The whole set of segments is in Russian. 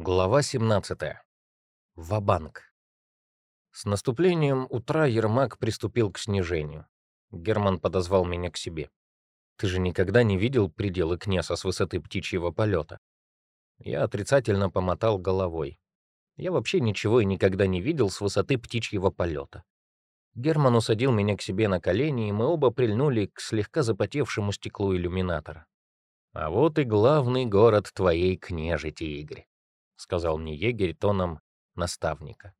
Глава 17. Вабанк. С наступлением утра Ермак приступил к снижению. Герман подозвал меня к себе. «Ты же никогда не видел пределы Кнеса с высоты птичьего полета?» Я отрицательно помотал головой. Я вообще ничего и никогда не видел с высоты птичьего полета. Герман усадил меня к себе на колени, и мы оба прильнули к слегка запотевшему стеклу иллюминатора. «А вот и главный город твоей княжити, Игорь», — сказал мне егерь тоном наставника.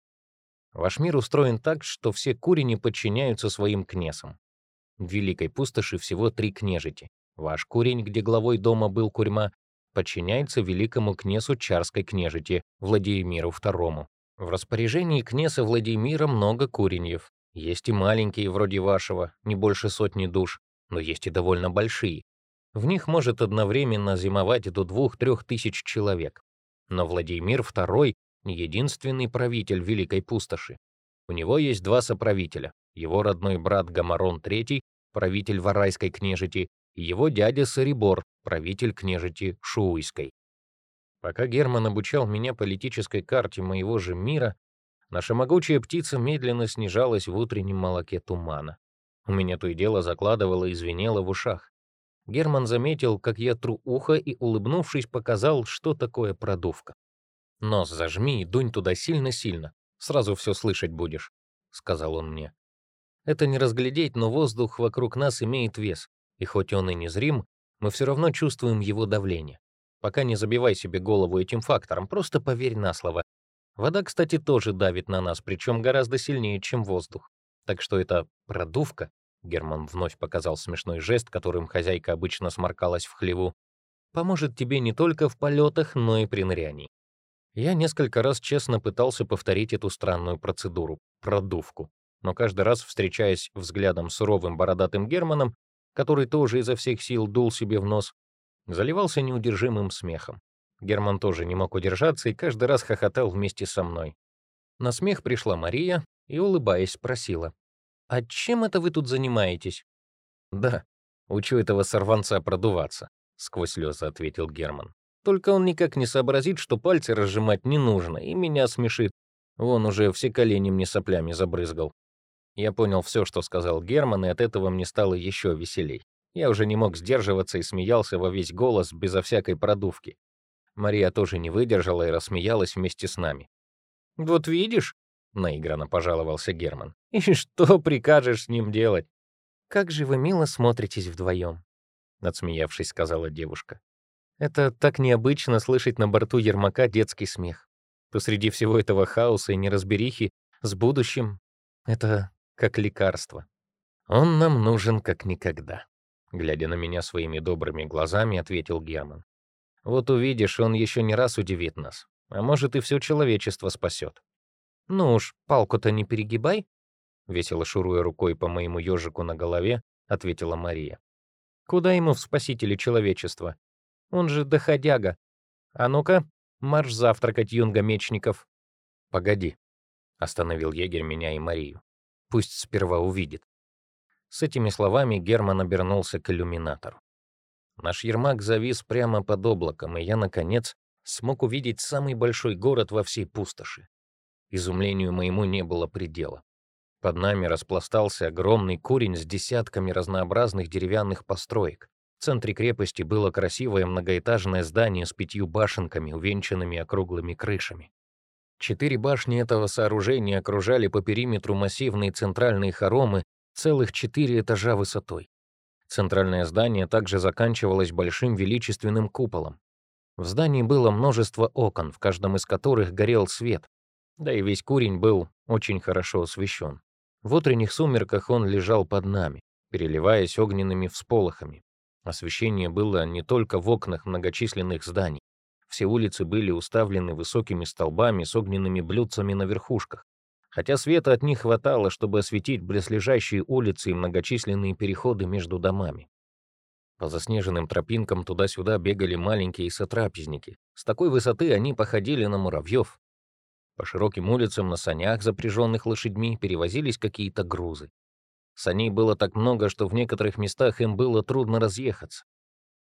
«Ваш мир устроен так, что все курени подчиняются своим кнесам. В Великой Пустоши всего три княжити. Ваш курень, где главой дома был курьма, подчиняется великому князу Чарской княжити Владимиру II. В распоряжении князя Владимира много куреньев, есть и маленькие, вроде вашего, не больше сотни душ, но есть и довольно большие. В них может одновременно зимовать до двух-трех тысяч человек. Но Владимир II — единственный правитель Великой Пустоши. У него есть два соправителя. Его родной брат Гамарон III, правитель Варайской княжити, и его дядя Сарибор, правитель княжити Шууйской. Пока Герман обучал меня политической карте моего же мира, Наша могучая птица медленно снижалась в утреннем молоке тумана. У меня то и дело закладывало и звенело в ушах. Герман заметил, как я тру ухо и, улыбнувшись, показал, что такое продувка. «Нос зажми и дунь туда сильно-сильно. Сразу все слышать будешь», — сказал он мне. Это не разглядеть, но воздух вокруг нас имеет вес, и хоть он и незрим, мы все равно чувствуем его давление. Пока не забивай себе голову этим фактором, просто поверь на слово, Вода, кстати, тоже давит на нас, причем гораздо сильнее, чем воздух. Так что это продувка, Герман вновь показал смешной жест, которым хозяйка обычно сморкалась в хлеву, поможет тебе не только в полетах, но и при нырянии. Я несколько раз честно пытался повторить эту странную процедуру — продувку, но каждый раз, встречаясь взглядом суровым бородатым Германом, который тоже изо всех сил дул себе в нос, заливался неудержимым смехом. Герман тоже не мог удержаться и каждый раз хохотал вместе со мной. На смех пришла Мария и, улыбаясь, спросила. «А чем это вы тут занимаетесь?» «Да, учу этого сорванца продуваться», — сквозь слезы ответил Герман. «Только он никак не сообразит, что пальцы разжимать не нужно, и меня смешит. Вон уже все колени мне соплями забрызгал». Я понял все, что сказал Герман, и от этого мне стало еще веселей. Я уже не мог сдерживаться и смеялся во весь голос, безо всякой продувки. Мария тоже не выдержала и рассмеялась вместе с нами. «Вот видишь», — наигранно пожаловался Герман, «и что прикажешь с ним делать?» «Как же вы мило смотритесь вдвоем», — отсмеявшись, сказала девушка. «Это так необычно слышать на борту Ермака детский смех. Посреди всего этого хаоса и неразберихи с будущим — это как лекарство. Он нам нужен как никогда», — глядя на меня своими добрыми глазами, ответил Герман. Вот увидишь, он еще не раз удивит нас. А может, и все человечество спасет. Ну уж, палку-то не перегибай, весело шуруя рукой по моему ежику на голове, ответила Мария. Куда ему в спасители человечества? Он же доходяга. А ну-ка, марш завтракать, юнга мечников. Погоди, остановил егерь меня и Марию. Пусть сперва увидит. С этими словами Герман обернулся к иллюминатору. Наш Ермак завис прямо под облаком, и я, наконец, смог увидеть самый большой город во всей пустоши. Изумлению моему не было предела. Под нами распластался огромный курень с десятками разнообразных деревянных построек. В центре крепости было красивое многоэтажное здание с пятью башенками, увенчанными округлыми крышами. Четыре башни этого сооружения окружали по периметру массивные центральные хоромы целых четыре этажа высотой. Центральное здание также заканчивалось большим величественным куполом. В здании было множество окон, в каждом из которых горел свет, да и весь курень был очень хорошо освещен. В утренних сумерках он лежал под нами, переливаясь огненными всполохами. Освещение было не только в окнах многочисленных зданий. Все улицы были уставлены высокими столбами с огненными блюдцами на верхушках хотя света от них хватало, чтобы осветить близлежащие улицы и многочисленные переходы между домами. По заснеженным тропинкам туда-сюда бегали маленькие сотрапезники. С такой высоты они походили на муравьев. По широким улицам на санях, запряженных лошадьми, перевозились какие-то грузы. Саней было так много, что в некоторых местах им было трудно разъехаться.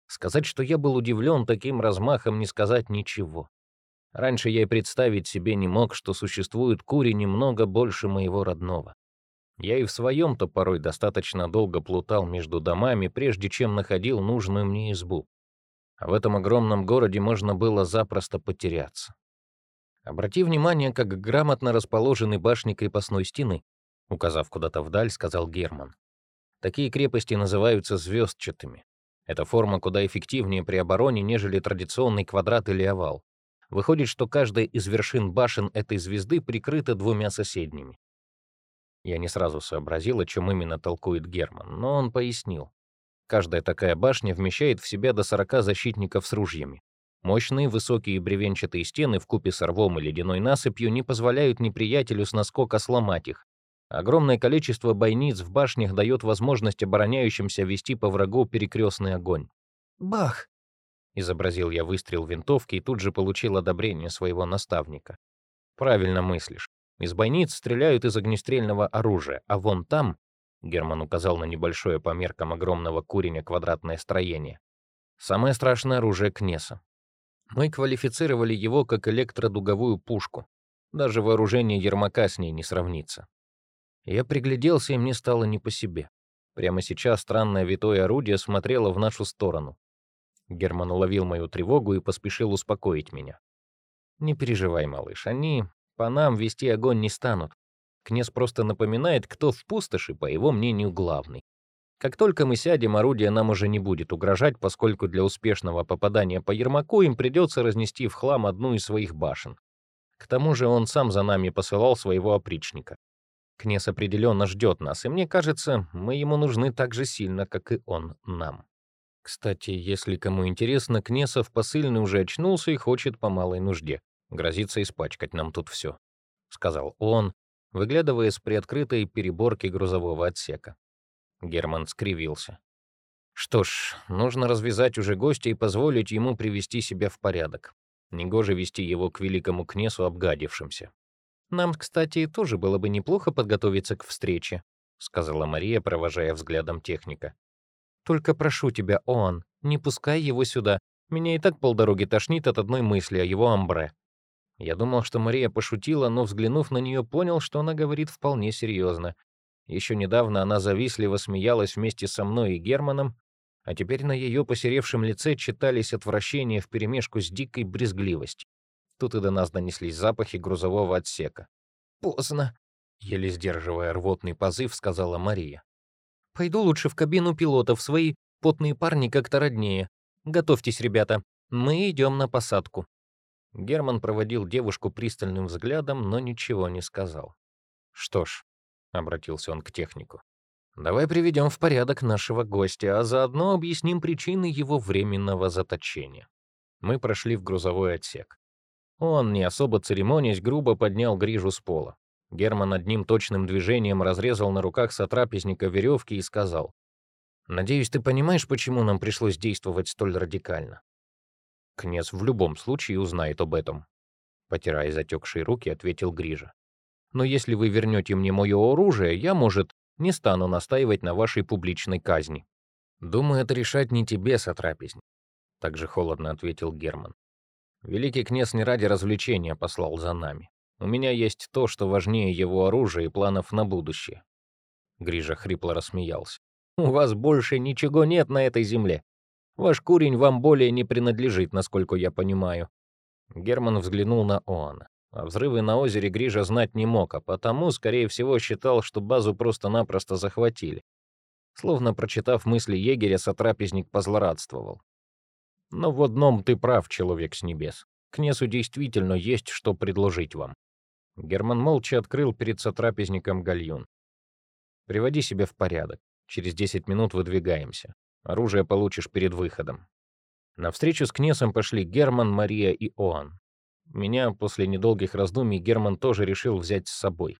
Сказать, что я был удивлен таким размахом, не сказать ничего. Раньше я и представить себе не мог, что существует кури немного больше моего родного. Я и в своем-то порой достаточно долго плутал между домами, прежде чем находил нужную мне избу. А в этом огромном городе можно было запросто потеряться. Обрати внимание, как грамотно расположены башни крепостной стены, указав куда-то вдаль, сказал Герман. Такие крепости называются звездчатыми. Это форма куда эффективнее при обороне, нежели традиционный квадрат или овал. Выходит, что каждая из вершин башен этой звезды прикрыта двумя соседними. Я не сразу сообразил, о чем именно толкует Герман, но он пояснил. Каждая такая башня вмещает в себя до 40 защитников с ружьями. Мощные высокие бревенчатые стены в купе с рвом и ледяной насыпью не позволяют неприятелю с наскока сломать их. Огромное количество бойниц в башнях дает возможность обороняющимся вести по врагу перекрестный огонь. «Бах!» — изобразил я выстрел винтовки и тут же получил одобрение своего наставника. «Правильно мыслишь. Из бойниц стреляют из огнестрельного оружия, а вон там, Герман указал на небольшое по меркам огромного куреня квадратное строение, самое страшное оружие Кнеса. Мы квалифицировали его как электродуговую пушку. Даже вооружение Ермака с ней не сравнится. Я пригляделся, и мне стало не по себе. Прямо сейчас странное витое орудие смотрело в нашу сторону. Герман уловил мою тревогу и поспешил успокоить меня. «Не переживай, малыш, они по нам вести огонь не станут. Князь просто напоминает, кто в пустоши, по его мнению, главный. Как только мы сядем, орудие нам уже не будет угрожать, поскольку для успешного попадания по Ермаку им придется разнести в хлам одну из своих башен. К тому же он сам за нами посылал своего опричника. Князь определенно ждет нас, и мне кажется, мы ему нужны так же сильно, как и он нам. Кстати, если кому интересно, Кнесов посыльный уже очнулся и хочет по малой нужде. Грозится испачкать нам тут все, сказал он, выглядывая с приоткрытой переборки грузового отсека. Герман скривился. Что ж, нужно развязать уже гостя и позволить ему привести себя в порядок. Негоже вести его к великому князу обгадившимся. Нам, кстати, тоже было бы неплохо подготовиться к встрече, сказала Мария, провожая взглядом техника. Только прошу тебя, он, не пускай его сюда. Меня и так полдороги тошнит от одной мысли о его амбре. Я думал, что Мария пошутила, но, взглянув на нее, понял, что она говорит вполне серьезно. Еще недавно она завистливо смеялась вместе со мной и Германом, а теперь на ее посеревшем лице читались отвращение вперемешку с дикой брезгливостью. Тут и до нас донеслись запахи грузового отсека. «Поздно», — еле сдерживая рвотный позыв, сказала Мария. «Пойду лучше в кабину пилотов, свои потные парни как-то роднее. Готовьтесь, ребята, мы идем на посадку». Герман проводил девушку пристальным взглядом, но ничего не сказал. «Что ж», — обратился он к технику, — «давай приведем в порядок нашего гостя, а заодно объясним причины его временного заточения». Мы прошли в грузовой отсек. Он, не особо церемонясь, грубо поднял грижу с пола. Герман одним точным движением разрезал на руках сотрапезника веревки и сказал, «Надеюсь, ты понимаешь, почему нам пришлось действовать столь радикально. Князь в любом случае узнает об этом. Потирая затекшие руки, ответил Грижа. Но если вы вернете мне мое оружие, я, может, не стану настаивать на вашей публичной казни. Думаю, это решать не тебе, сотрапезник. Также холодно ответил Герман. Великий князь не ради развлечения послал за нами. У меня есть то, что важнее его оружия и планов на будущее. Грижа хрипло рассмеялся. У вас больше ничего нет на этой земле. Ваш курень вам более не принадлежит, насколько я понимаю». Герман взглянул на Оана. А взрывы на озере Грижа знать не мог, а потому, скорее всего, считал, что базу просто-напросто захватили. Словно прочитав мысли егеря, сотрапезник позлорадствовал. «Но в одном ты прав, человек с небес. Князю действительно есть что предложить вам». Герман молча открыл перед сотрапезником гальюн. «Приводи себя в порядок. Через 10 минут выдвигаемся. Оружие получишь перед выходом. На встречу с Кнесом пошли Герман, Мария и Оан. Меня после недолгих раздумий Герман тоже решил взять с собой.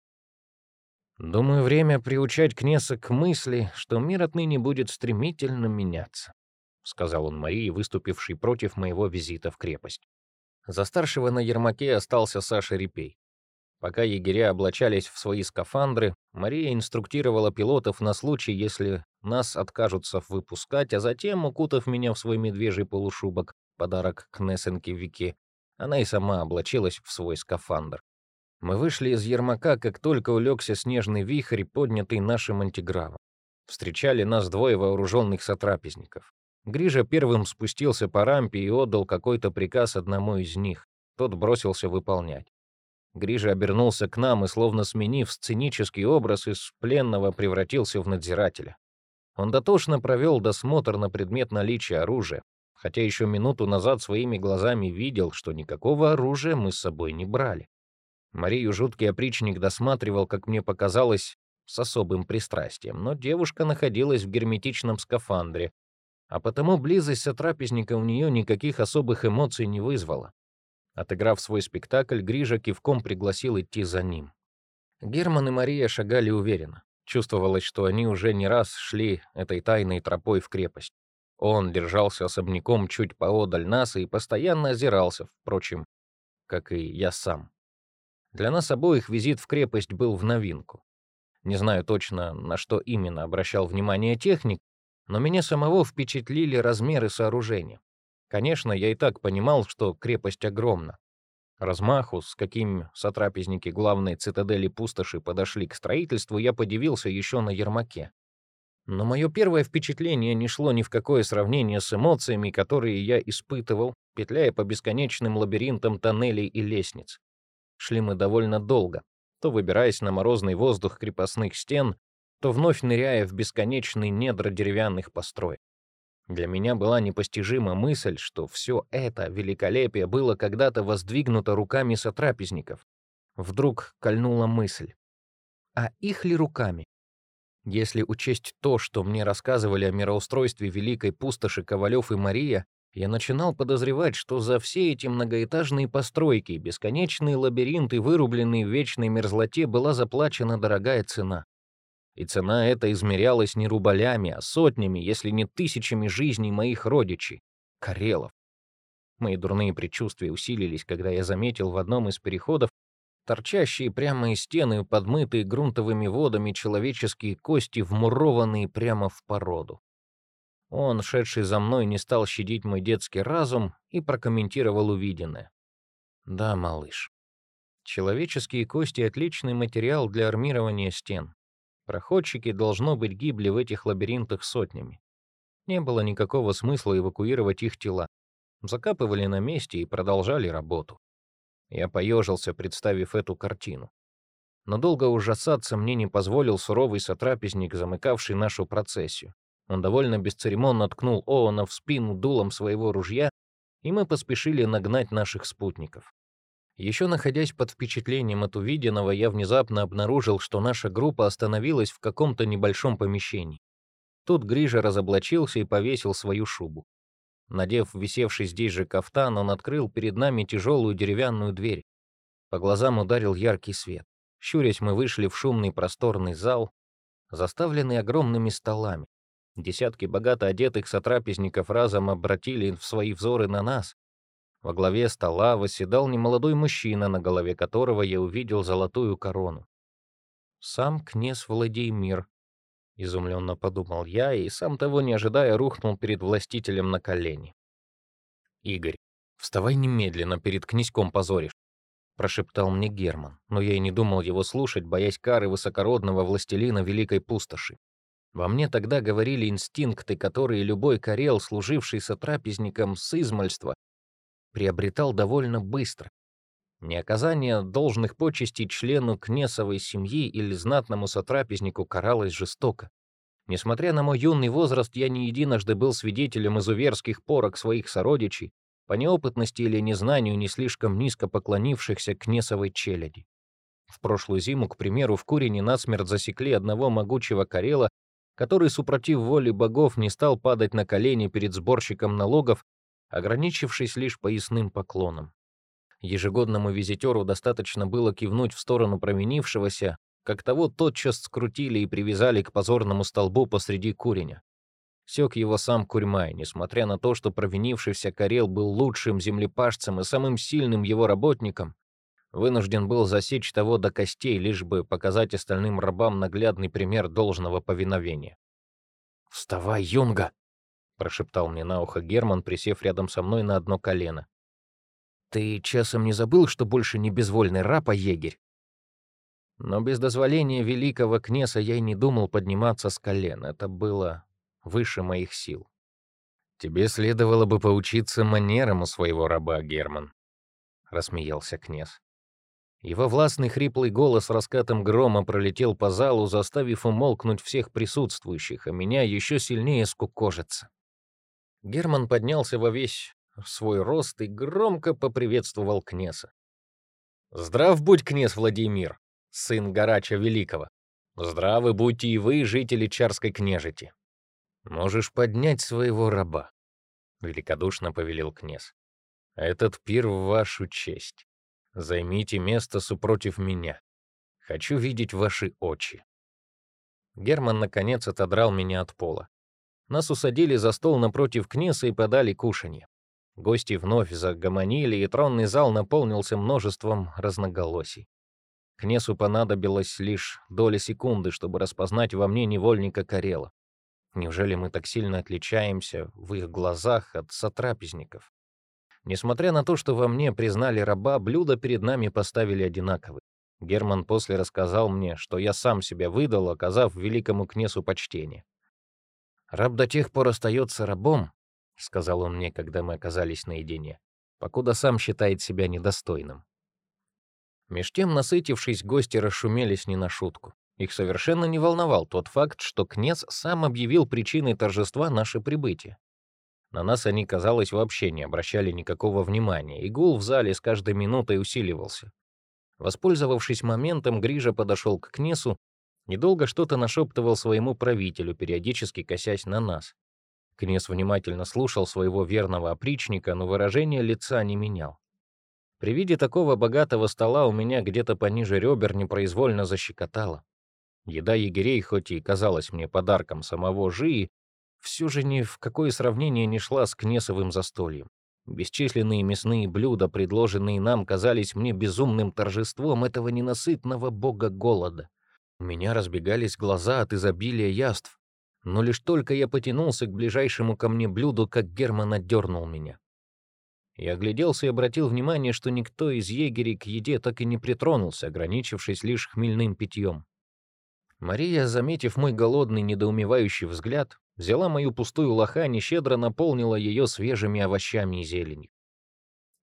Думаю, время приучать Кнеса к мысли, что мир отныне будет стремительно меняться, сказал он Марии, выступившей против моего визита в крепость. За старшего на Ермаке остался Саша Репей. Пока егеря облачались в свои скафандры, Мария инструктировала пилотов на случай, если нас откажутся выпускать, а затем, укутав меня в свой медвежий полушубок, подарок к Вики, Она и сама облачилась в свой скафандр. Мы вышли из Ермака, как только улегся снежный вихрь, поднятый нашим антигравом. Встречали нас двое вооруженных сотрапезников. Грижа первым спустился по рампе и отдал какой-то приказ одному из них. Тот бросился выполнять. Грижа обернулся к нам и, словно сменив сценический образ, из пленного превратился в надзирателя. Он дотошно провел досмотр на предмет наличия оружия, хотя еще минуту назад своими глазами видел, что никакого оружия мы с собой не брали. Марию жуткий опричник досматривал, как мне показалось, с особым пристрастием, но девушка находилась в герметичном скафандре, а потому близость сотрапезника у нее никаких особых эмоций не вызвала. Отыграв свой спектакль, Грижа кивком пригласил идти за ним. Герман и Мария шагали уверенно. Чувствовалось, что они уже не раз шли этой тайной тропой в крепость. Он держался особняком чуть поодаль нас и постоянно озирался, впрочем, как и я сам. Для нас обоих визит в крепость был в новинку. Не знаю точно, на что именно обращал внимание техник, но меня самого впечатлили размеры сооружения. Конечно, я и так понимал, что крепость огромна. Размаху, с каким сотрапезники главной цитадели пустоши подошли к строительству, я подивился еще на Ермаке. Но мое первое впечатление не шло ни в какое сравнение с эмоциями, которые я испытывал, петляя по бесконечным лабиринтам тоннелей и лестниц. Шли мы довольно долго, то выбираясь на морозный воздух крепостных стен, то вновь ныряя в бесконечные недра деревянных построек. Для меня была непостижима мысль, что все это великолепие было когда-то воздвигнуто руками сотрапезников. Вдруг кольнула мысль. А их ли руками? Если учесть то, что мне рассказывали о мироустройстве Великой Пустоши Ковалев и Мария, я начинал подозревать, что за все эти многоэтажные постройки, бесконечные лабиринты, вырубленные в вечной мерзлоте, была заплачена дорогая цена. И цена эта измерялась не рублями, а сотнями, если не тысячами жизней моих родичей, Карелов. Мои дурные предчувствия усилились, когда я заметил в одном из переходов торчащие прямо из стены, подмытые грунтовыми водами человеческие кости, вмурованные прямо в породу. Он, шедший за мной, не стал щадить мой детский разум и прокомментировал увиденное. «Да, малыш. Человеческие кости — отличный материал для армирования стен. Проходчики, должно быть, гибли в этих лабиринтах сотнями. Не было никакого смысла эвакуировать их тела. Закапывали на месте и продолжали работу. Я поежился, представив эту картину. Но долго ужасаться мне не позволил суровый сотрапезник, замыкавший нашу процессию. Он довольно бесцеремонно ткнул Оуэна в спину дулом своего ружья, и мы поспешили нагнать наших спутников. Еще находясь под впечатлением от увиденного, я внезапно обнаружил, что наша группа остановилась в каком-то небольшом помещении. Тут Грижа разоблачился и повесил свою шубу. Надев висевший здесь же кафтан, он открыл перед нами тяжелую деревянную дверь. По глазам ударил яркий свет. Щурясь, мы вышли в шумный просторный зал, заставленный огромными столами. Десятки богато одетых сотрапезников разом обратили в свои взоры на нас, во главе стола восседал немолодой мужчина, на голове которого я увидел золотую корону. «Сам князь Владимир», — изумленно подумал я, и, сам того не ожидая, рухнул перед властителем на колени. «Игорь, вставай немедленно, перед князьком позоришь», — прошептал мне Герман, но я и не думал его слушать, боясь кары высокородного властелина Великой Пустоши. Во мне тогда говорили инстинкты, которые любой карел, служивший сотрапезником с измальства, приобретал довольно быстро. Неоказание должных почестей члену кнесовой семьи или знатному сотрапезнику каралось жестоко. Несмотря на мой юный возраст, я не единожды был свидетелем изуверских порок своих сородичей, по неопытности или незнанию не слишком низко поклонившихся кнесовой челяди. В прошлую зиму, к примеру, в Курине насмерть засекли одного могучего карела, который, супротив воли богов, не стал падать на колени перед сборщиком налогов ограничившись лишь поясным поклоном. Ежегодному визитеру достаточно было кивнуть в сторону променившегося, как того тотчас скрутили и привязали к позорному столбу посреди куреня. Сёк его сам Курьмай, несмотря на то, что провинившийся Карел был лучшим землепашцем и самым сильным его работником, вынужден был засечь того до костей, лишь бы показать остальным рабам наглядный пример должного повиновения. «Вставай, Юнга!» — прошептал мне на ухо Герман, присев рядом со мной на одно колено. Ты часом не забыл, что больше не безвольный раб, а егерь? Но без дозволения великого князя я и не думал подниматься с колен. Это было выше моих сил. Тебе следовало бы поучиться манерам у своего раба, Герман, рассмеялся князь. Его властный хриплый голос раскатом грома пролетел по залу, заставив умолкнуть всех присутствующих, а меня еще сильнее скукожиться. Герман поднялся во весь свой рост и громко поприветствовал князя. «Здрав будь, князь Владимир, сын Гарача Великого! Здравы будьте и вы, жители Чарской княжити! Можешь поднять своего раба!» — великодушно повелел князь. «Этот пир в вашу честь. Займите место супротив меня. Хочу видеть ваши очи». Герман, наконец, отодрал меня от пола. Нас усадили за стол напротив князя и подали кушанье. Гости вновь загомонили, и тронный зал наполнился множеством разноголосий. Князю понадобилось лишь доля секунды, чтобы распознать во мне невольника Карела. Неужели мы так сильно отличаемся в их глазах от сотрапезников? Несмотря на то, что во мне признали раба, блюда перед нами поставили одинаковые. Герман после рассказал мне, что я сам себя выдал, оказав великому князю почтение. «Раб до тех пор остается рабом», — сказал он мне, когда мы оказались наедине, «покуда сам считает себя недостойным». Меж тем, насытившись, гости расшумелись не на шутку. Их совершенно не волновал тот факт, что князь сам объявил причиной торжества наше прибытие. На нас они, казалось, вообще не обращали никакого внимания, и гул в зале с каждой минутой усиливался. Воспользовавшись моментом, Грижа подошел к Кнесу, недолго что-то нашептывал своему правителю, периодически косясь на нас. Кнес внимательно слушал своего верного опричника, но выражение лица не менял. При виде такого богатого стола у меня где-то пониже ребер непроизвольно защекотало. Еда егерей, хоть и казалась мне подарком самого Жии, все же ни в какое сравнение не шла с кнесовым застольем. Бесчисленные мясные блюда, предложенные нам, казались мне безумным торжеством этого ненасытного бога голода. У меня разбегались глаза от изобилия яств, но лишь только я потянулся к ближайшему ко мне блюду, как Герман отдернул меня. Я огляделся и обратил внимание, что никто из егерей к еде так и не притронулся, ограничившись лишь хмельным питьем. Мария, заметив мой голодный, недоумевающий взгляд, взяла мою пустую лохань и щедро наполнила ее свежими овощами и зеленью.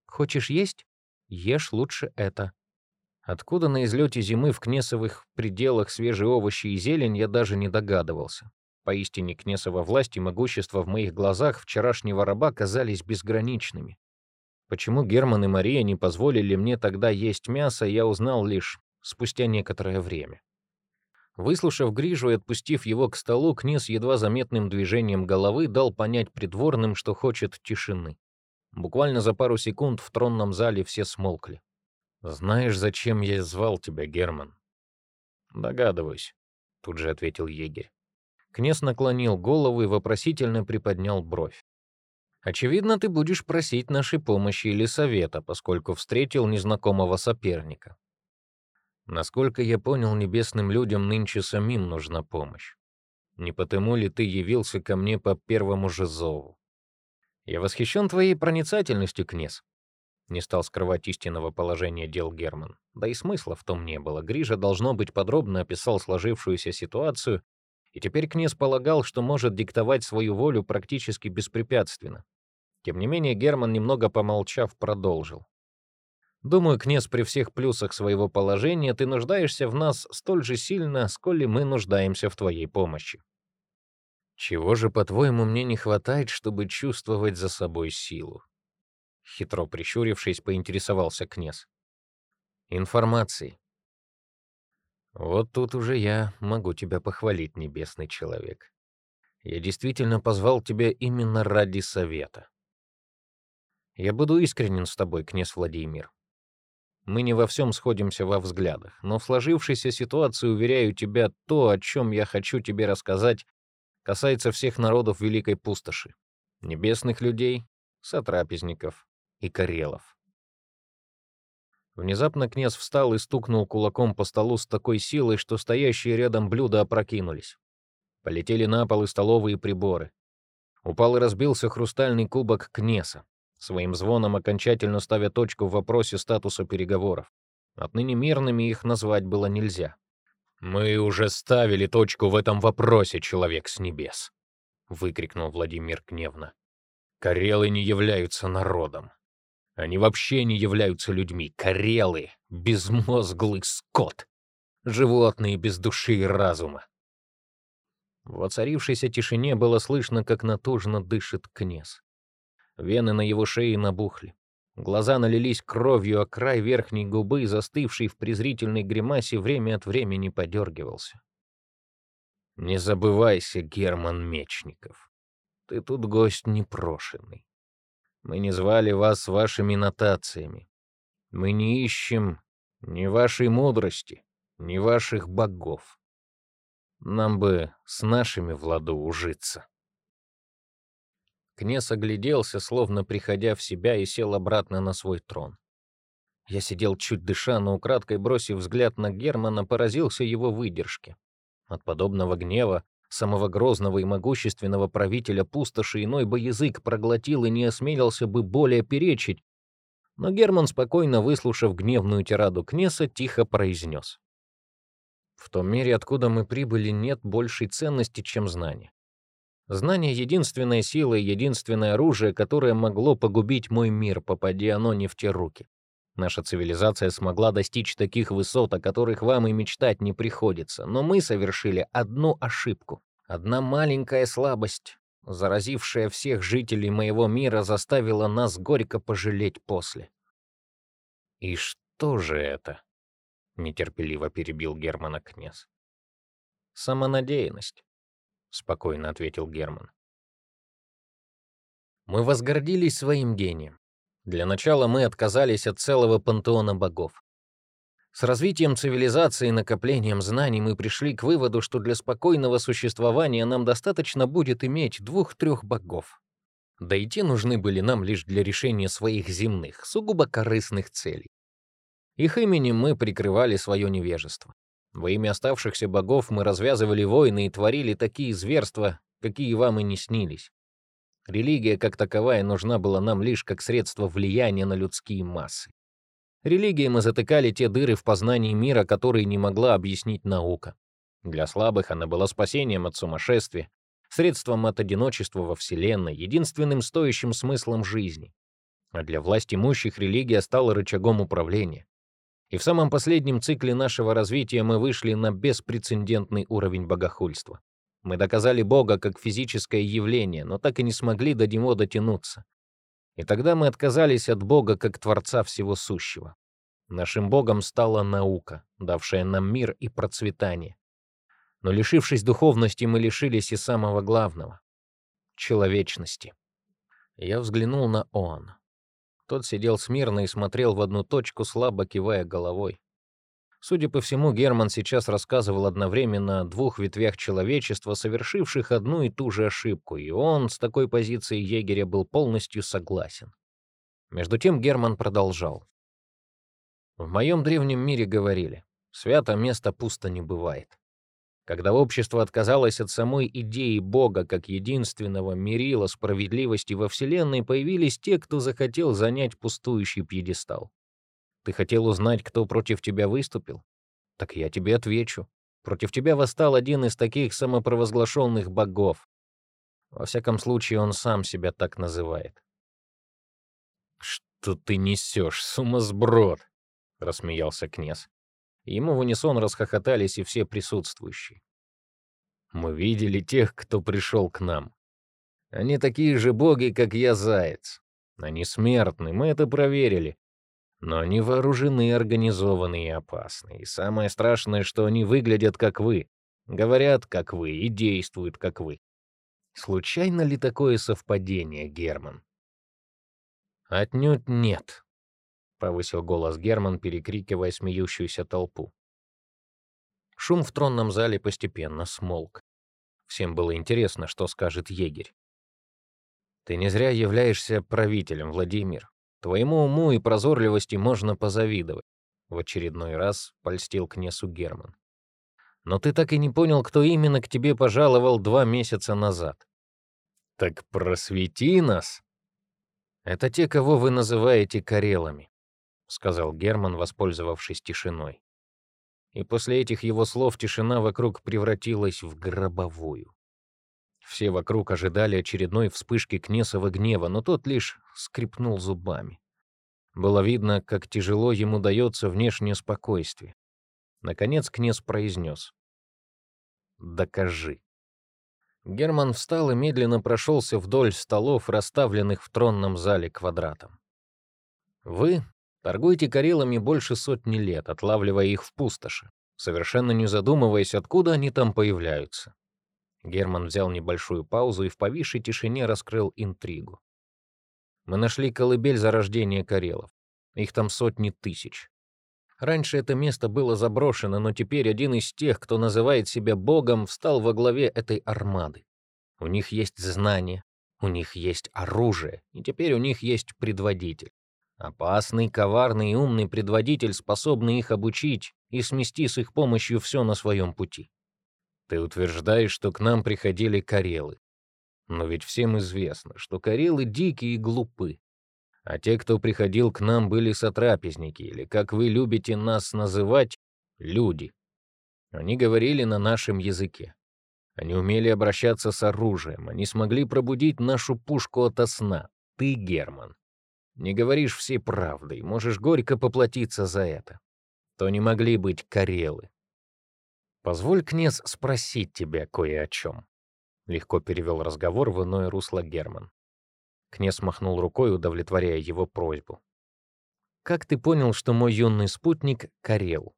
«Хочешь есть? Ешь лучше это». Откуда на излете зимы в кнесовых пределах свежие овощи и зелень, я даже не догадывался. Поистине кнесова власть и могущество в моих глазах вчерашнего раба казались безграничными. Почему Герман и Мария не позволили мне тогда есть мясо, я узнал лишь спустя некоторое время. Выслушав Грижу и отпустив его к столу, князь едва заметным движением головы дал понять придворным, что хочет тишины. Буквально за пару секунд в тронном зале все смолкли. «Знаешь, зачем я звал тебя, Герман?» «Догадываюсь», — тут же ответил егерь. Князь наклонил голову и вопросительно приподнял бровь. «Очевидно, ты будешь просить нашей помощи или совета, поскольку встретил незнакомого соперника. Насколько я понял, небесным людям нынче самим нужна помощь. Не потому ли ты явился ко мне по первому же зову? Я восхищен твоей проницательностью, князь. Не стал скрывать истинного положения дел Герман. Да и смысла в том не было. Грижа, должно быть, подробно описал сложившуюся ситуацию, и теперь князь полагал, что может диктовать свою волю практически беспрепятственно. Тем не менее, Герман, немного помолчав, продолжил. Думаю, князь, при всех плюсах своего положения ты нуждаешься в нас столь же сильно, сколь и мы нуждаемся в твоей помощи. Чего же, по-твоему, мне не хватает, чтобы чувствовать за собой силу? Хитро прищурившись, поинтересовался князь. Информации. Вот тут уже я могу тебя похвалить, небесный человек. Я действительно позвал тебя именно ради совета. Я буду искренен с тобой, князь Владимир. Мы не во всем сходимся во взглядах, но в сложившейся ситуации, уверяю тебя, то, о чем я хочу тебе рассказать, касается всех народов Великой Пустоши, небесных людей, сотрапезников и карелов. Внезапно князь встал и стукнул кулаком по столу с такой силой, что стоящие рядом блюда опрокинулись. Полетели на пол и столовые приборы. Упал и разбился хрустальный кубок кнеса. своим звоном окончательно ставя точку в вопросе статуса переговоров. Отныне мирными их назвать было нельзя. «Мы уже ставили точку в этом вопросе, человек с небес», — выкрикнул Владимир гневно. «Карелы не являются народом. Они вообще не являются людьми. Карелы — безмозглый скот. Животные без души и разума. В воцарившейся тишине было слышно, как натужно дышит князь. Вены на его шее набухли. Глаза налились кровью, а край верхней губы, застывший в презрительной гримасе, время от времени подергивался. «Не забывайся, Герман Мечников. Ты тут гость непрошенный. Мы не звали вас вашими нотациями. Мы не ищем ни вашей мудрости, ни ваших богов. Нам бы с нашими в ладу ужиться. Князь огляделся, словно приходя в себя, и сел обратно на свой трон. Я сидел чуть дыша, но украдкой бросив взгляд на Германа, поразился его выдержке. От подобного гнева, самого грозного и могущественного правителя пустоши, иной бы язык проглотил и не осмелился бы более перечить. Но Герман, спокойно выслушав гневную тираду Кнеса, тихо произнес. В том мире, откуда мы прибыли, нет большей ценности, чем знание. Знание — единственная сила и единственное оружие, которое могло погубить мой мир, попадя оно не в те руки. Наша цивилизация смогла достичь таких высот, о которых вам и мечтать не приходится, но мы совершили одну ошибку. Одна маленькая слабость, заразившая всех жителей моего мира, заставила нас горько пожалеть после. И что же это? — нетерпеливо перебил Германа князь. «Самонадеянность», — спокойно ответил Герман. «Мы возгордились своим гением. Для начала мы отказались от целого пантеона богов. С развитием цивилизации и накоплением знаний мы пришли к выводу, что для спокойного существования нам достаточно будет иметь двух-трех богов. Да и те нужны были нам лишь для решения своих земных, сугубо корыстных целей. Их именем мы прикрывали свое невежество. Во имя оставшихся богов мы развязывали войны и творили такие зверства, какие вам и не снились. Религия как таковая нужна была нам лишь как средство влияния на людские массы. Религией мы затыкали те дыры в познании мира, которые не могла объяснить наука. Для слабых она была спасением от сумасшествия, средством от одиночества во Вселенной, единственным стоящим смыслом жизни. А для власть имущих религия стала рычагом управления. И в самом последнем цикле нашего развития мы вышли на беспрецедентный уровень богохульства. Мы доказали Бога как физическое явление, но так и не смогли до него дотянуться. И тогда мы отказались от Бога как Творца всего сущего. Нашим Богом стала наука, давшая нам мир и процветание. Но лишившись духовности, мы лишились и самого главного — человечности. Я взглянул на Он. Тот сидел смирно и смотрел в одну точку, слабо кивая головой. Судя по всему, Герман сейчас рассказывал одновременно о двух ветвях человечества, совершивших одну и ту же ошибку, и он с такой позиции егеря был полностью согласен. Между тем Герман продолжал. «В моем древнем мире говорили, свято место пусто не бывает. Когда общество отказалось от самой идеи Бога как единственного мерила справедливости во Вселенной, появились те, кто захотел занять пустующий пьедестал. Ты хотел узнать, кто против тебя выступил? Так я тебе отвечу. Против тебя восстал один из таких самопровозглашенных богов. Во всяком случае, он сам себя так называет. «Что ты несешь, сумасброд?» — рассмеялся князь. Ему в унисон расхохотались и все присутствующие. Мы видели тех, кто пришел к нам. Они такие же боги, как я, заяц. Они смертны, мы это проверили. Но они вооружены, организованы и опасны. И самое страшное, что они выглядят как вы, говорят как вы и действуют как вы. Случайно ли такое совпадение, Герман? Отнюдь нет, — повысил голос Герман, перекрикивая смеющуюся толпу. Шум в тронном зале постепенно смолк. Всем было интересно, что скажет егерь. «Ты не зря являешься правителем, Владимир. Твоему уму и прозорливости можно позавидовать», — в очередной раз польстил князю Герман. «Но ты так и не понял, кто именно к тебе пожаловал два месяца назад». «Так просвети нас!» «Это те, кого вы называете карелами», — сказал Герман, воспользовавшись тишиной. И после этих его слов тишина вокруг превратилась в гробовую. Все вокруг ожидали очередной вспышки Кнесова гнева, но тот лишь скрипнул зубами. Было видно, как тяжело ему дается внешнее спокойствие. Наконец Кнес произнес. «Докажи». Герман встал и медленно прошелся вдоль столов, расставленных в тронном зале квадратом. «Вы торгуете карелами больше сотни лет, отлавливая их в пустоши, совершенно не задумываясь, откуда они там появляются». Герман взял небольшую паузу и в повисшей тишине раскрыл интригу. «Мы нашли колыбель зарождения карелов. Их там сотни тысяч. Раньше это место было заброшено, но теперь один из тех, кто называет себя богом, встал во главе этой армады. У них есть знания, у них есть оружие, и теперь у них есть предводитель. Опасный, коварный и умный предводитель, способный их обучить и смести с их помощью все на своем пути. Ты утверждаешь, что к нам приходили карелы. Но ведь всем известно, что карелы дикие и глупы. А те, кто приходил к нам, были сотрапезники, или, как вы любите нас называть, люди. Они говорили на нашем языке. Они умели обращаться с оружием, они смогли пробудить нашу пушку ото сна. Ты, Герман, не говоришь всей правды, можешь горько поплатиться за это. То не могли быть карелы. Позволь, князь, спросить тебя кое о чем. Легко перевел разговор в иное русло Герман. Князь махнул рукой, удовлетворяя его просьбу. «Как ты понял, что мой юный спутник — Карел?»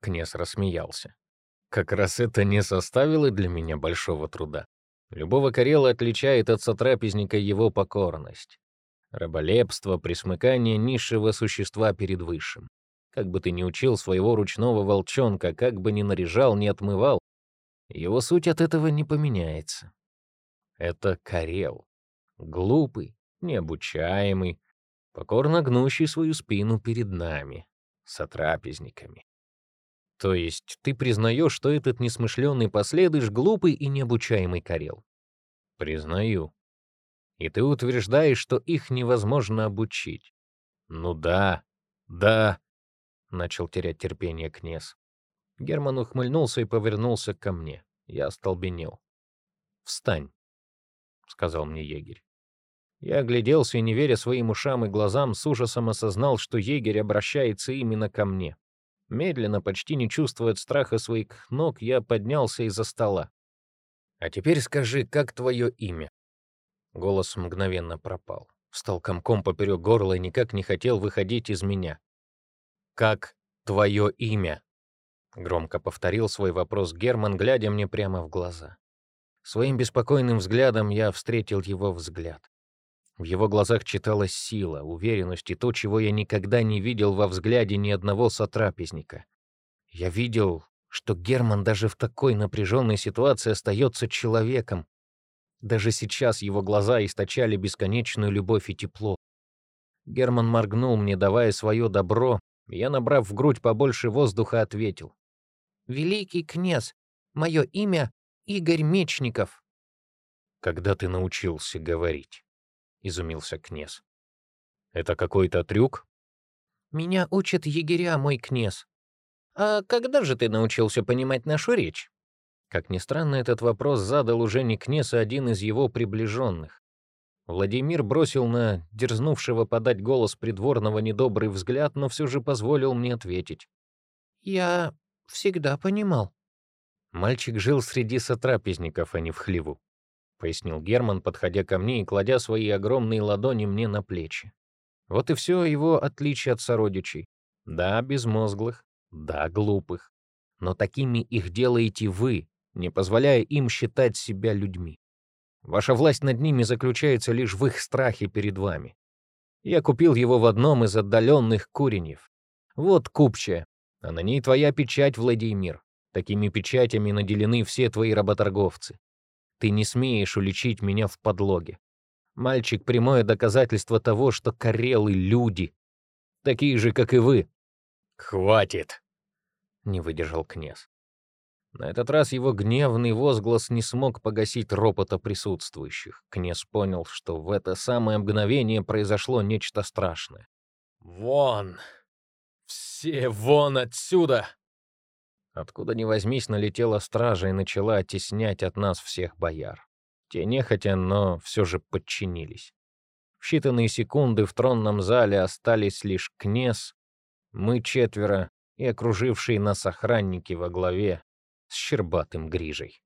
Князь рассмеялся. «Как раз это не составило для меня большого труда. Любого Карела отличает от сотрапезника его покорность. Раболепство, присмыкание низшего существа перед высшим. Как бы ты ни учил своего ручного волчонка, как бы ни наряжал, ни отмывал, его суть от этого не поменяется. Это Карел глупый, необучаемый, покорно гнущий свою спину перед нами, сотрапезниками. То есть ты признаешь, что этот несмышленый последыш глупый и необучаемый Карел? Признаю. И ты утверждаешь, что их невозможно обучить. Ну да, да, начал терять терпение князь. Герман ухмыльнулся и повернулся ко мне. Я остолбенел. «Встань», — сказал мне егерь. Я огляделся и, не веря своим ушам и глазам, с ужасом осознал, что егерь обращается именно ко мне. Медленно, почти не чувствуя страха своих ног, я поднялся из-за стола. «А теперь скажи, как твое имя?» Голос мгновенно пропал. Встал комком поперек горла и никак не хотел выходить из меня. «Как твое имя?» Громко повторил свой вопрос Герман, глядя мне прямо в глаза. Своим беспокойным взглядом я встретил его взгляд. В его глазах читалась сила, уверенность и то, чего я никогда не видел во взгляде ни одного сотрапезника. Я видел, что Герман даже в такой напряженной ситуации остается человеком. Даже сейчас его глаза источали бесконечную любовь и тепло. Герман моргнул мне, давая свое добро, я, набрав в грудь побольше воздуха, ответил. «Великий князь, мое имя Игорь Мечников». «Когда ты научился говорить?» изумился князь. Это какой-то трюк? Меня учат егеря, мой князь. А когда же ты научился понимать нашу речь? Как ни странно, этот вопрос задал уже не князь, а один из его приближенных. Владимир бросил на дерзнувшего подать голос придворного недобрый взгляд, но все же позволил мне ответить. «Я всегда понимал». Мальчик жил среди сотрапезников, а не в хлеву. — пояснил Герман, подходя ко мне и кладя свои огромные ладони мне на плечи. Вот и все его отличие от сородичей. Да, безмозглых, да, глупых. Но такими их делаете вы, не позволяя им считать себя людьми. Ваша власть над ними заключается лишь в их страхе перед вами. Я купил его в одном из отдаленных куреньев. Вот купчая, а на ней твоя печать, Владимир. Такими печатями наделены все твои работорговцы. Ты не смеешь уличить меня в подлоге. Мальчик — прямое доказательство того, что карелы — люди. Такие же, как и вы. «Хватит!» — не выдержал князь. На этот раз его гневный возглас не смог погасить ропота присутствующих. Князь понял, что в это самое мгновение произошло нечто страшное. «Вон! Все вон отсюда!» Откуда ни возьмись, налетела стража и начала оттеснять от нас всех бояр. Те нехотя, но все же подчинились. В считанные секунды в тронном зале остались лишь Кнес, мы четверо и окружившие нас охранники во главе с щербатым грижей.